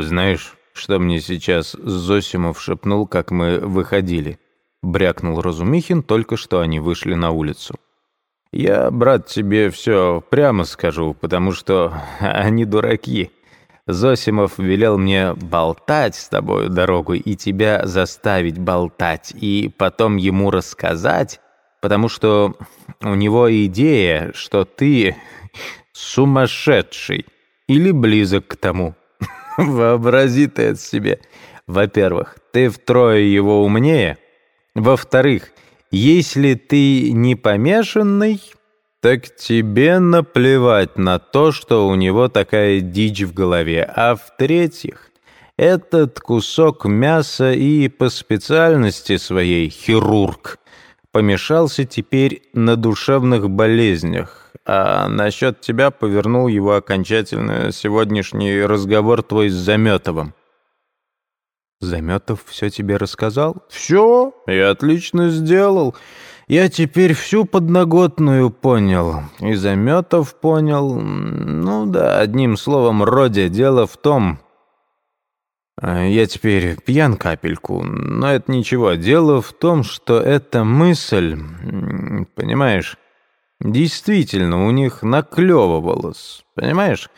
«Знаешь, что мне сейчас Зосимов шепнул, как мы выходили?» Брякнул Разумихин, только что они вышли на улицу. «Я, брат, тебе все прямо скажу, потому что они дураки. Зосимов велел мне болтать с тобой дорогу и тебя заставить болтать, и потом ему рассказать, потому что у него идея, что ты сумасшедший или близок к тому. Вообрази ты это себе. Во-первых, ты втрое его умнее. Во-вторых, если ты не помешанный, так тебе наплевать на то, что у него такая дичь в голове. А в-третьих, этот кусок мяса и по специальности своей хирург помешался теперь на душевных болезнях, а насчет тебя повернул его окончательно сегодняшний разговор твой с Заметовым. Заметов все тебе рассказал? Все, я отлично сделал. Я теперь всю подноготную понял. И Заметов понял. Ну да, одним словом, Роде, дело в том... А, я теперь пьян капельку, но это ничего. Дело в том, что эта мысль, понимаешь, Действительно, у них наклевывалось, понимаешь?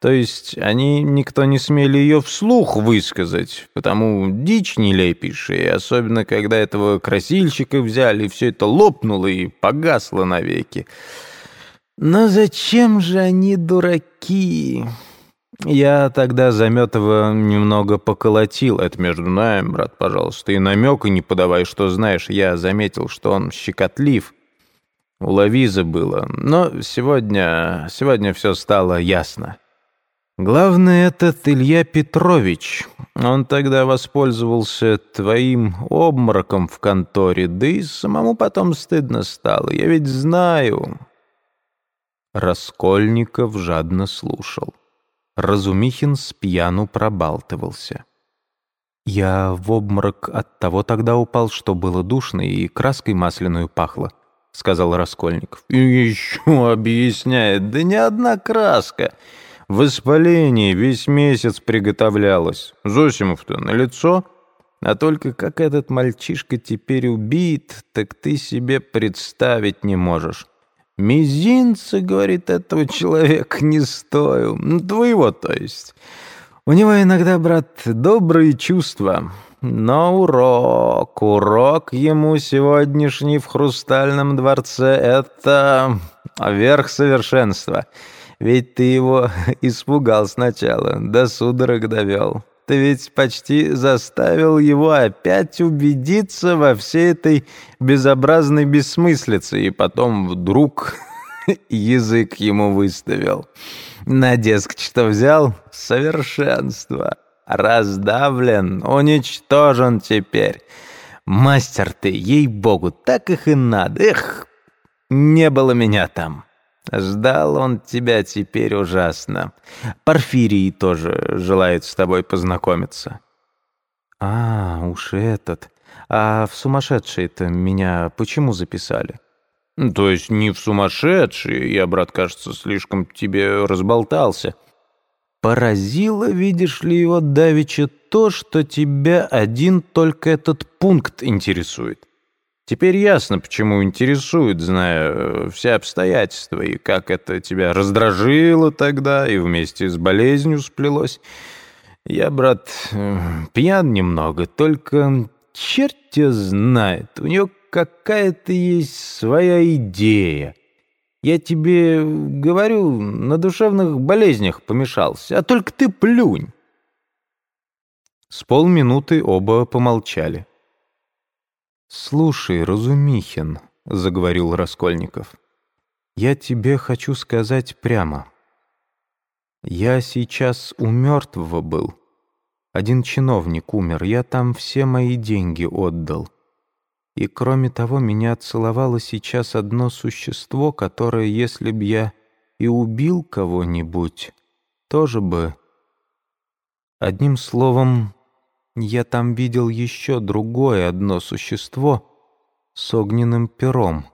То есть они никто не смели ее вслух высказать, потому дичь нелепейшая, и особенно когда этого красильщика взяли, все это лопнуло и погасло навеки. Но зачем же они дураки? Я тогда Заметова немного поколотил. Это между нами, брат, пожалуйста. И намека не подавай, что знаешь. Я заметил, что он щекотлив. У Лавизы было, но сегодня, сегодня все стало ясно. Главное, этот Илья Петрович. Он тогда воспользовался твоим обмороком в конторе, да и самому потом стыдно стало. Я ведь знаю. Раскольников жадно слушал. Разумихин с пьяну пробалтывался. Я в обморок от того тогда упал, что было душно и краской масляную пахло. — сказал Раскольников. «И еще объясняет, да не одна краска. Воспаление весь месяц приготовлялось. Зосимов-то на лицо, а только как этот мальчишка теперь убит, так ты себе представить не можешь. Мизинца, говорит, этого человека не стоил. Ну, твоего, то есть. У него иногда, брат, добрые чувства». Но урок, урок ему сегодняшний в Хрустальном дворце — это верх совершенства. Ведь ты его испугал сначала, до судорог довел. Ты ведь почти заставил его опять убедиться во всей этой безобразной бессмыслице, и потом вдруг язык ему выставил. На деск что взял? Совершенство раздавлен, уничтожен теперь. Мастер ты, ей-богу, так их и надо. Эх, не было меня там. Ждал он тебя теперь ужасно. Порфирий тоже желает с тобой познакомиться. А, уж этот. А в сумасшедшие-то меня почему записали? То есть не в сумасшедшие, я, брат, кажется, слишком тебе разболтался. Поразило, видишь ли, его давеча то, что тебя один только этот пункт интересует. Теперь ясно, почему интересует, зная э, все обстоятельства, и как это тебя раздражило тогда, и вместе с болезнью сплелось. Я, брат, э, пьян немного, только черт тебя знает, у нее какая-то есть своя идея. Я тебе говорю, на душевных болезнях помешался, а только ты плюнь. С полминуты оба помолчали. «Слушай, Разумихин», — заговорил Раскольников, — «я тебе хочу сказать прямо. Я сейчас у мертвого был. Один чиновник умер, я там все мои деньги отдал. И кроме того, меня целовало сейчас одно существо, которое, если б я и убил кого-нибудь, тоже бы... Одним словом, я там видел еще другое одно существо с огненным пером.